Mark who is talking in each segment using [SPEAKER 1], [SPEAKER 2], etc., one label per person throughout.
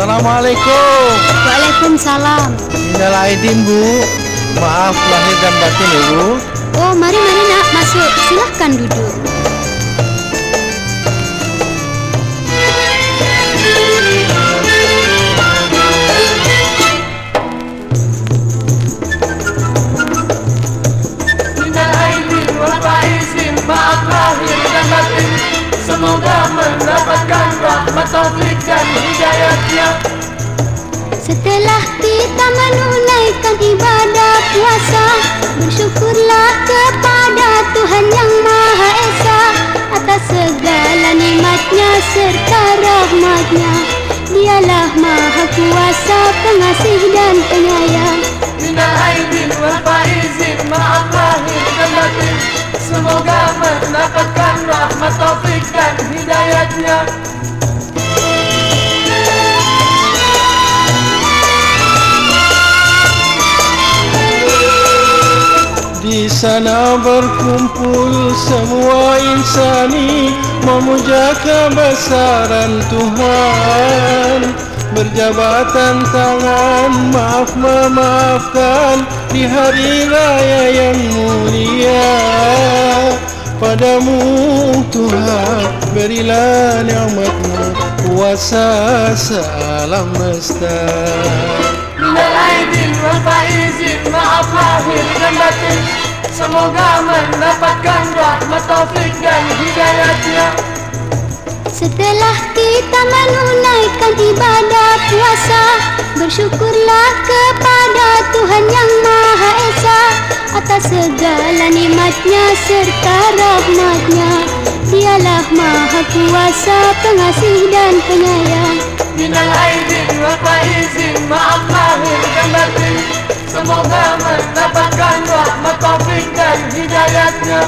[SPEAKER 1] Assalamualaikum.
[SPEAKER 2] Waalaikumsalam.
[SPEAKER 1] Minal aidin Bu. Maaf lahir dan batin Ibu.
[SPEAKER 2] Oh, mari mari nak masuk. Silahkan duduk.
[SPEAKER 3] Semoga mendapatkan rahmat taufik dan hidayatnya.
[SPEAKER 2] Setelah kita menunaikan ibadah puasa Bersyukurlah kepada Tuhan Yang Maha Esa Atas segala nikmatnya serta rahmatnya. Dialah Maha Kuasa pengasih dan penyayang
[SPEAKER 3] rahmat taufik dan hidayatnya.
[SPEAKER 1] Di sana berkumpul semua insani Memuja kebesaran Tuhan. Berjabatan tangan maaf memaafkan Di hari raya yang mulia Padamu Tuhan berilah ni'matmu Kuasa sealam mesta
[SPEAKER 3] Minal aidin wal faizin Maaf lahir dan batin. Semoga mendapatkan rahmat taufik dan hidayatnya.
[SPEAKER 2] Setelah kita menunaikan ibadah puasa Bersyukurlah kepada Tuhan Yang segala nikmatnya serta rahmatnya. Dialah Maha Kuasa pengasih dan penyayang.
[SPEAKER 3] Minal aidin wal faizin Maaf lahir dan batin. Semoga mendapatkan rahmat taufik dan hidayatnya.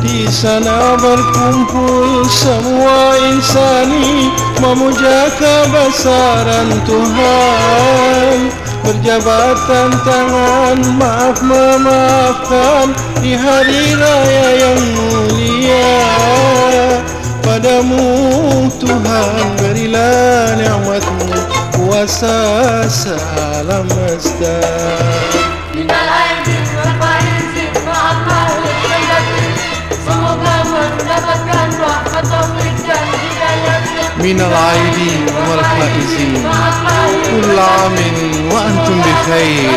[SPEAKER 1] Di sana berkumpul semua insani Memuja kebesaran Tuhan. Berjabatan tangan maaf memaafkan Di hari raya yang mulia. Padamu Tuhan berilah ni'matmu Kuasa sealam mesta من
[SPEAKER 3] العائدين والخائزين
[SPEAKER 1] كل عام وأنتم بخير.